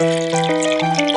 Música